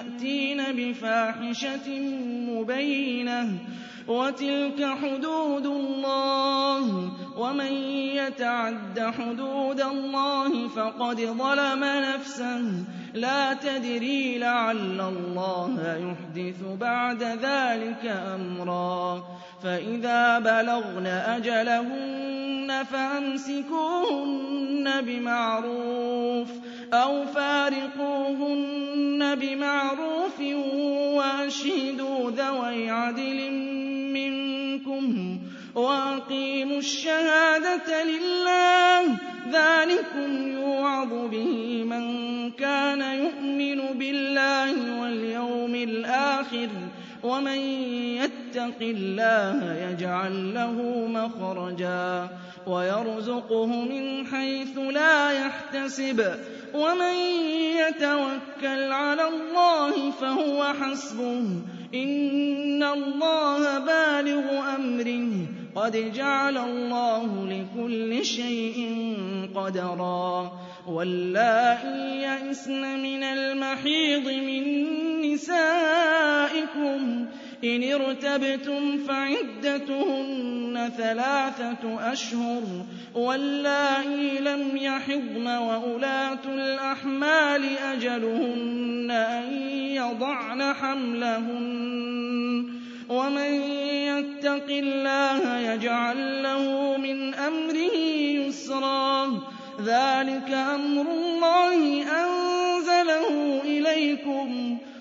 يأتين بفاحشة مبينة وتلك حدود الله ومن يتعد حدود الله فقد ظلم نفسه لا تدري لعل الله يحدث بعد ذلك أمرا فإذا بلغن أجلهن فأمسكوهن بمعروف أو فارقوهن بمعروف وأشهدوا ذوي عدل منكم وأقيموا الشهادة لله. ذلكم يوعظ به من كان يؤمن بالله واليوم الآخر ومن يتق الله يجعل له مخرجا ويرزقه من حيث لا يحتسب. ومن يتوكل على الله فهو حسبه. إن الله بالغ أمره. قد جعل الله لكل شيء قدرا. واللائي يئسن من المحيض من نسائكم. إن ارتبتم فعدتهن ثلاثة أشهر واللائي لم يحضن وأولاة الأحمال أجلهن أن يضعن حملهن ومن يتق الله يجعل له من أمره يسرا ذلك أمر الله أنزله إليكم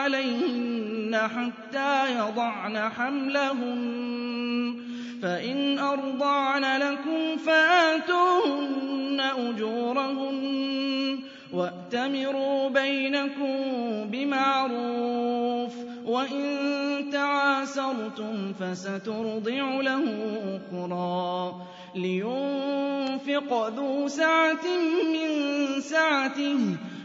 عليهن حتى يضعن حملهن فإن أرضعن لكم فآتوهن أجورهن وأتمروا بينكم بمعروف وإن تعاسرتم فسترضع له أخرى. لينفق ذو سعة من سعته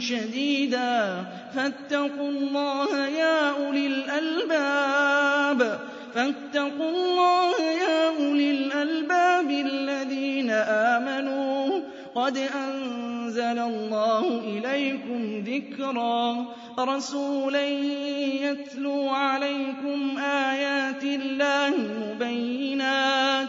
شديدا. فاتقوا الله يا أولي الألباب. فاتقوا الله يا أولي الألباب الذين آمنوا. قد أنزل الله إليكم ذكرا. رسولا يتلو عليكم آيات الله مبينات.